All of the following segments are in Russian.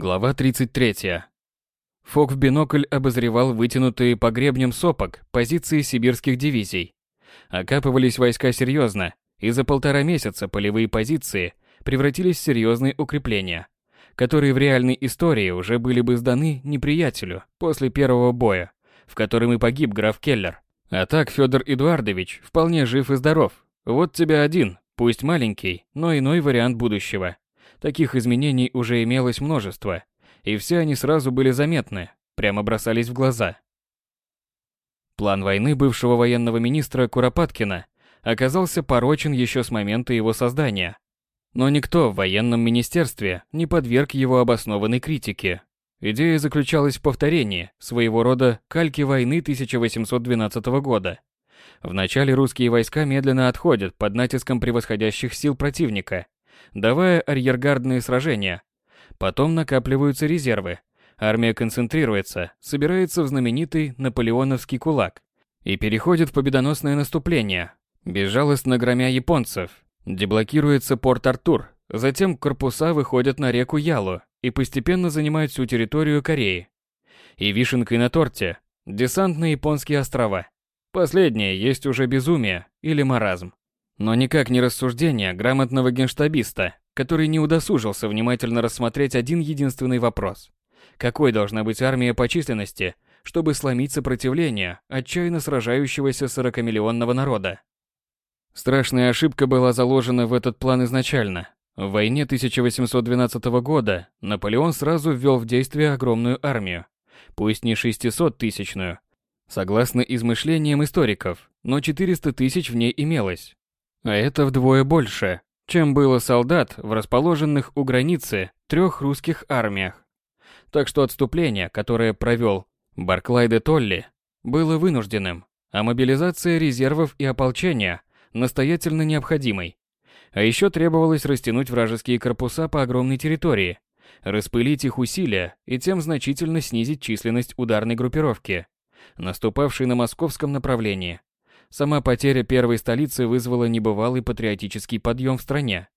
Глава 33. Фок в бинокль обозревал вытянутые по гребням сопок позиции сибирских дивизий. Окапывались войска серьезно, и за полтора месяца полевые позиции превратились в серьезные укрепления, которые в реальной истории уже были бы сданы неприятелю после первого боя, в котором и погиб граф Келлер. А так Федор Эдуардович вполне жив и здоров. Вот тебе один, пусть маленький, но иной вариант будущего. Таких изменений уже имелось множество, и все они сразу были заметны, прямо бросались в глаза. План войны бывшего военного министра Куропаткина оказался порочен еще с момента его создания. Но никто в военном министерстве не подверг его обоснованной критике. Идея заключалась в повторении своего рода кальки войны 1812 года. Вначале русские войска медленно отходят под натиском превосходящих сил противника, давая арьергардные сражения. Потом накапливаются резервы. Армия концентрируется, собирается в знаменитый наполеоновский кулак и переходит в победоносное наступление, безжалостно громя японцев. Деблокируется порт Артур, затем корпуса выходят на реку Ялу и постепенно занимают всю территорию Кореи. И вишенкой на торте – десант на японские острова. Последнее есть уже безумие или маразм. Но никак не рассуждение грамотного генштабиста, который не удосужился внимательно рассмотреть один единственный вопрос. Какой должна быть армия по численности, чтобы сломить сопротивление отчаянно сражающегося 40-миллионного народа? Страшная ошибка была заложена в этот план изначально. В войне 1812 года Наполеон сразу ввел в действие огромную армию, пусть не 600-тысячную, согласно измышлениям историков, но 400 тысяч в ней имелось. А это вдвое больше, чем было солдат в расположенных у границы трех русских армиях. Так что отступление, которое провел Барклай де Толли, было вынужденным, а мобилизация резервов и ополчения настоятельно необходимой. А еще требовалось растянуть вражеские корпуса по огромной территории, распылить их усилия и тем значительно снизить численность ударной группировки, наступавшей на московском направлении. Сама потеря первой столицы вызвала небывалый патриотический подъем в стране,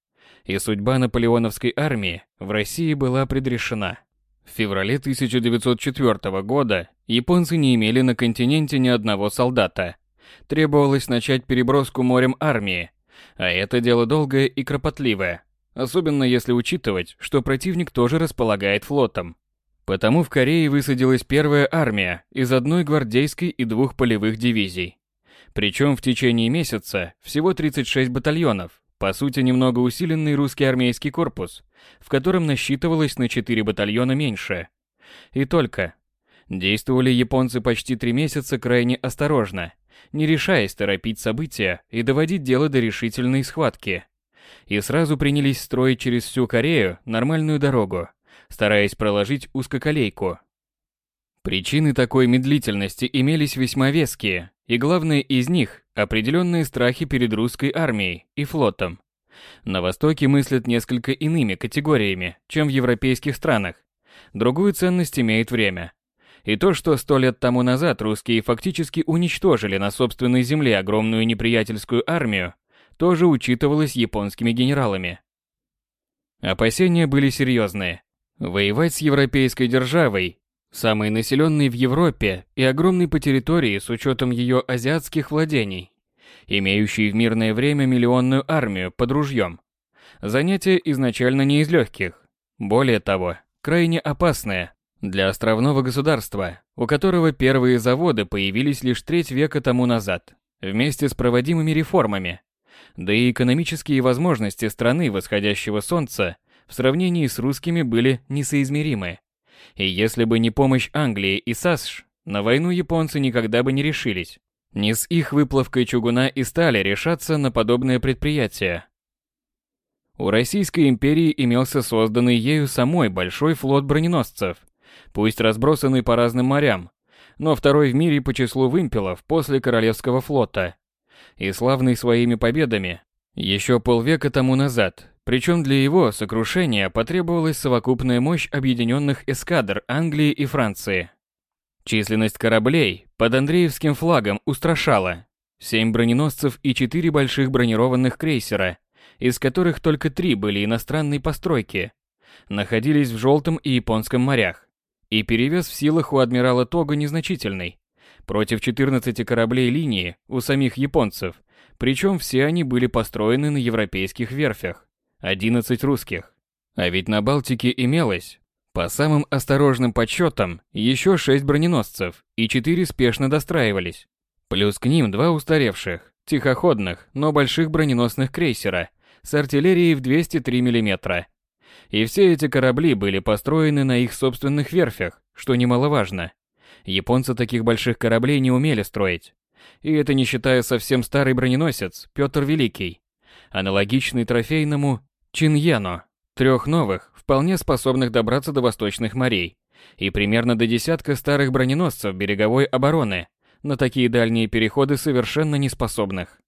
и судьба наполеоновской армии в России была предрешена. В феврале 1904 года японцы не имели на континенте ни одного солдата. Требовалось начать переброску морем армии, а это дело долгое и кропотливое, особенно если учитывать, что противник тоже располагает флотом. Потому в Корее высадилась первая армия из одной гвардейской и двух полевых дивизий. Причем в течение месяца всего 36 батальонов, по сути немного усиленный русский армейский корпус, в котором насчитывалось на 4 батальона меньше. И только. Действовали японцы почти три месяца крайне осторожно, не решаясь торопить события и доводить дело до решительной схватки. И сразу принялись строить через всю Корею нормальную дорогу, стараясь проложить узкоколейку. Причины такой медлительности имелись весьма веские, и главное из них – определенные страхи перед русской армией и флотом. На Востоке мыслят несколько иными категориями, чем в европейских странах. Другую ценность имеет время. И то, что сто лет тому назад русские фактически уничтожили на собственной земле огромную неприятельскую армию, тоже учитывалось японскими генералами. Опасения были серьезные. Воевать с европейской державой самый населенный в Европе и огромный по территории с учетом ее азиатских владений, имеющий в мирное время миллионную армию под ружьем. Занятие изначально не из легких. Более того, крайне опасное для островного государства, у которого первые заводы появились лишь треть века тому назад, вместе с проводимыми реформами. Да и экономические возможности страны восходящего солнца в сравнении с русскими были несоизмеримы. И если бы не помощь Англии и САСШ, на войну японцы никогда бы не решились. Не с их выплавкой чугуна и стали решаться на подобное предприятие. У Российской империи имелся созданный ею самой большой флот броненосцев, пусть разбросанный по разным морям, но второй в мире по числу вымпелов после Королевского флота. И славный своими победами, еще полвека тому назад, причем для его сокрушения потребовалась совокупная мощь объединенных эскадр Англии и Франции. Численность кораблей под Андреевским флагом устрашала. Семь броненосцев и четыре больших бронированных крейсера, из которых только три были иностранной постройки. находились в Желтом и Японском морях, и перевес в силах у адмирала Тога незначительный. Против 14 кораблей линии у самих японцев, причем все они были построены на европейских верфях, 11 русских. А ведь на Балтике имелось, по самым осторожным подсчетам, еще 6 броненосцев, и 4 спешно достраивались. Плюс к ним два устаревших, тихоходных, но больших броненосных крейсера с артиллерией в 203 мм. И все эти корабли были построены на их собственных верфях, что немаловажно. Японцы таких больших кораблей не умели строить. И это не считая совсем старый броненосец Петр Великий, аналогичный трофейному Чиньяно, трех новых, вполне способных добраться до восточных морей, и примерно до десятка старых броненосцев береговой обороны, на такие дальние переходы совершенно неспособных.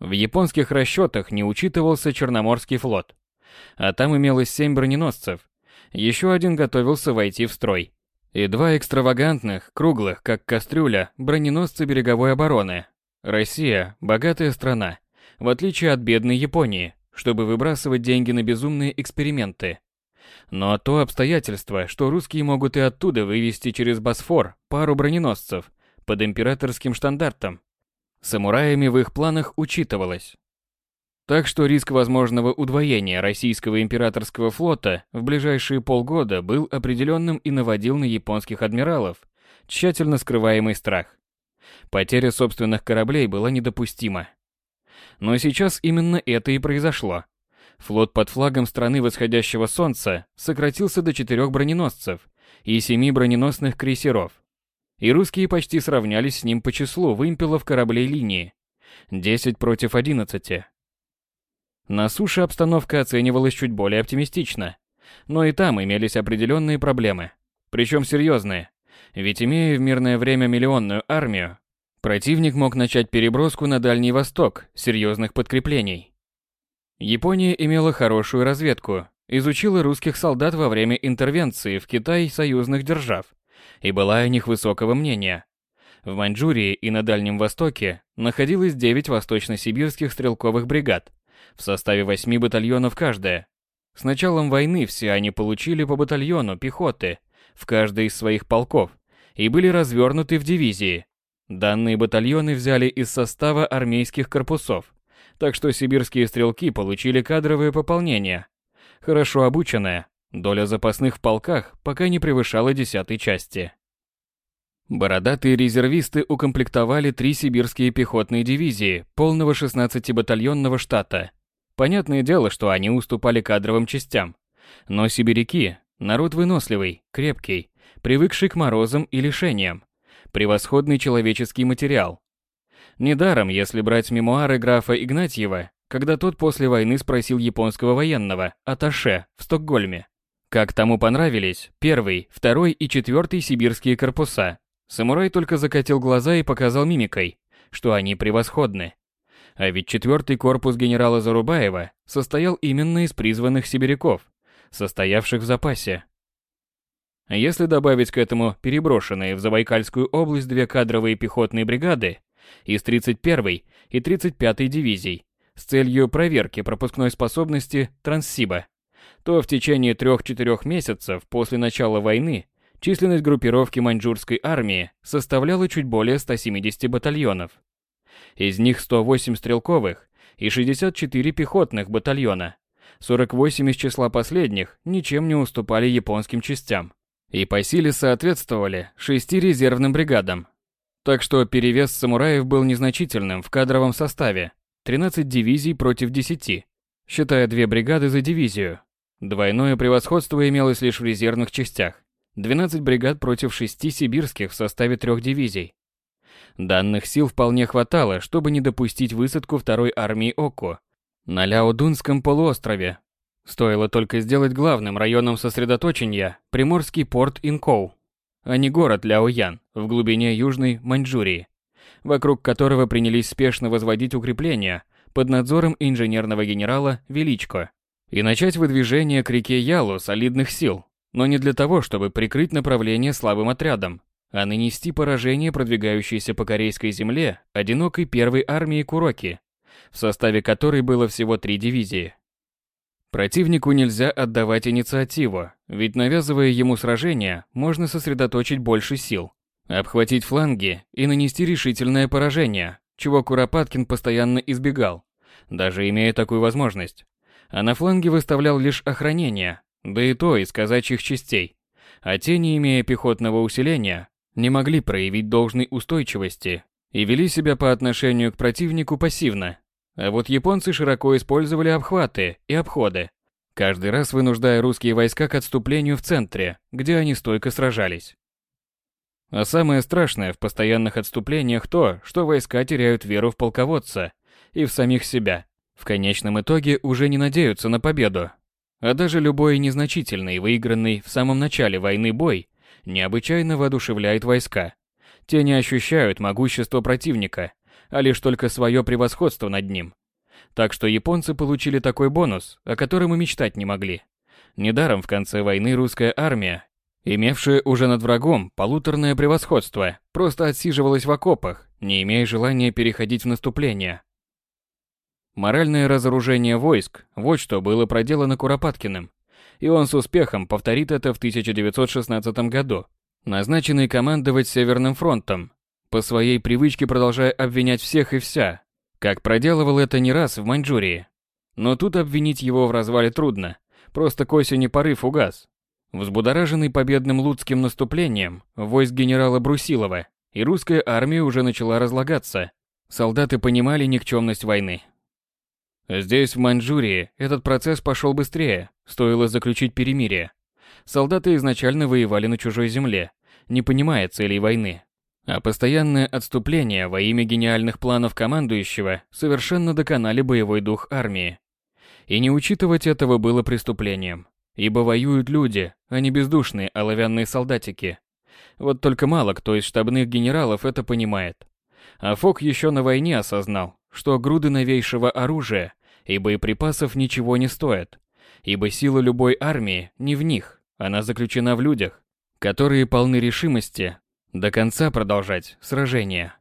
В японских расчетах не учитывался Черноморский флот, а там имелось семь броненосцев, еще один готовился войти в строй, и два экстравагантных, круглых, как кастрюля, броненосца береговой обороны. Россия – богатая страна, в отличие от бедной Японии, чтобы выбрасывать деньги на безумные эксперименты. Но то обстоятельство, что русские могут и оттуда вывести через Босфор пару броненосцев под императорским штандартом, самураями в их планах учитывалось. Так что риск возможного удвоения российского императорского флота в ближайшие полгода был определенным и наводил на японских адмиралов тщательно скрываемый страх. Потеря собственных кораблей была недопустима. Но сейчас именно это и произошло. Флот под флагом страны восходящего солнца сократился до четырех броненосцев и семи броненосных крейсеров. И русские почти сравнялись с ним по числу вымпелов кораблей линии. 10 против 11. На суше обстановка оценивалась чуть более оптимистично. Но и там имелись определенные проблемы. Причем серьезные. Ведь имея в мирное время миллионную армию, противник мог начать переброску на Дальний Восток серьезных подкреплений. Япония имела хорошую разведку, изучила русских солдат во время интервенции в Китай союзных держав и была о них высокого мнения. В Маньчжурии и на Дальнем Востоке находилось 9 восточно-сибирских стрелковых бригад, в составе восьми батальонов каждая. С началом войны все они получили по батальону пехоты в каждой из своих полков и были развернуты в дивизии. Данные батальоны взяли из состава армейских корпусов, так что сибирские стрелки получили кадровое пополнение. Хорошо обученное, доля запасных в полках пока не превышала десятой части. Бородатые резервисты укомплектовали три сибирские пехотные дивизии полного 16-батальонного штата Понятное дело, что они уступали кадровым частям. Но сибиряки – народ выносливый, крепкий, привыкший к морозам и лишениям. Превосходный человеческий материал. Недаром, если брать мемуары графа Игнатьева, когда тот после войны спросил японского военного, аташе, в Стокгольме, как тому понравились первый, второй и четвертый сибирские корпуса, самурай только закатил глаза и показал мимикой, что они превосходны. А ведь четвертый корпус генерала Зарубаева состоял именно из призванных сибиряков, состоявших в запасе. Если добавить к этому переброшенные в Забайкальскую область две кадровые пехотные бригады из 31-й и 35-й дивизий с целью проверки пропускной способности Транссиба, то в течение 3-4 месяцев после начала войны численность группировки маньчжурской армии составляла чуть более 170 батальонов из них 108 стрелковых и 64 пехотных батальона. 48 из числа последних ничем не уступали японским частям и по силе соответствовали шести резервным бригадам. Так что перевес самураев был незначительным в кадровом составе – 13 дивизий против 10, считая две бригады за дивизию. Двойное превосходство имелось лишь в резервных частях – 12 бригад против 6 сибирских в составе трех дивизий. Данных сил вполне хватало, чтобы не допустить высадку второй армии Око на Ляодунском полуострове. Стоило только сделать главным районом сосредоточения приморский порт Инкоу, а не город Ляоян в глубине Южной Маньчжурии, вокруг которого принялись спешно возводить укрепления под надзором инженерного генерала Величко и начать выдвижение к реке Ялу солидных сил, но не для того, чтобы прикрыть направление слабым отрядом, а нанести поражение продвигающейся по корейской земле одинокой первой армии Куроки, в составе которой было всего три дивизии. Противнику нельзя отдавать инициативу, ведь навязывая ему сражение, можно сосредоточить больше сил, обхватить фланги и нанести решительное поражение, чего Куропаткин постоянно избегал, даже имея такую возможность. А на фланге выставлял лишь охранение, да и то из казачьих частей. А те, не имея пехотного усиления, не могли проявить должной устойчивости и вели себя по отношению к противнику пассивно. А вот японцы широко использовали обхваты и обходы, каждый раз вынуждая русские войска к отступлению в центре, где они стойко сражались. А самое страшное в постоянных отступлениях то, что войска теряют веру в полководца и в самих себя. В конечном итоге уже не надеются на победу. А даже любой незначительный, выигранный в самом начале войны бой необычайно воодушевляет войска. Те не ощущают могущество противника, а лишь только свое превосходство над ним. Так что японцы получили такой бонус, о котором и мечтать не могли. Недаром в конце войны русская армия, имевшая уже над врагом полуторное превосходство, просто отсиживалась в окопах, не имея желания переходить в наступление. Моральное разоружение войск – вот что было проделано Куропаткиным. И он с успехом повторит это в 1916 году, назначенный командовать Северным фронтом, по своей привычке продолжая обвинять всех и вся, как проделывал это не раз в Маньчжурии. Но тут обвинить его в развале трудно, просто к осени порыв угас. Взбудораженный победным луцким наступлением войск генерала Брусилова и русская армия уже начала разлагаться. Солдаты понимали никчемность войны, Здесь, в Маньчжурии, этот процесс пошел быстрее, стоило заключить перемирие. Солдаты изначально воевали на чужой земле, не понимая целей войны. А постоянное отступление во имя гениальных планов командующего совершенно доконали боевой дух армии. И не учитывать этого было преступлением, ибо воюют люди, а не бездушные оловянные солдатики. Вот только мало кто из штабных генералов это понимает. А Фок еще на войне осознал, что груды новейшего оружия и боеприпасов ничего не стоят, ибо сила любой армии не в них, она заключена в людях, которые полны решимости до конца продолжать сражение.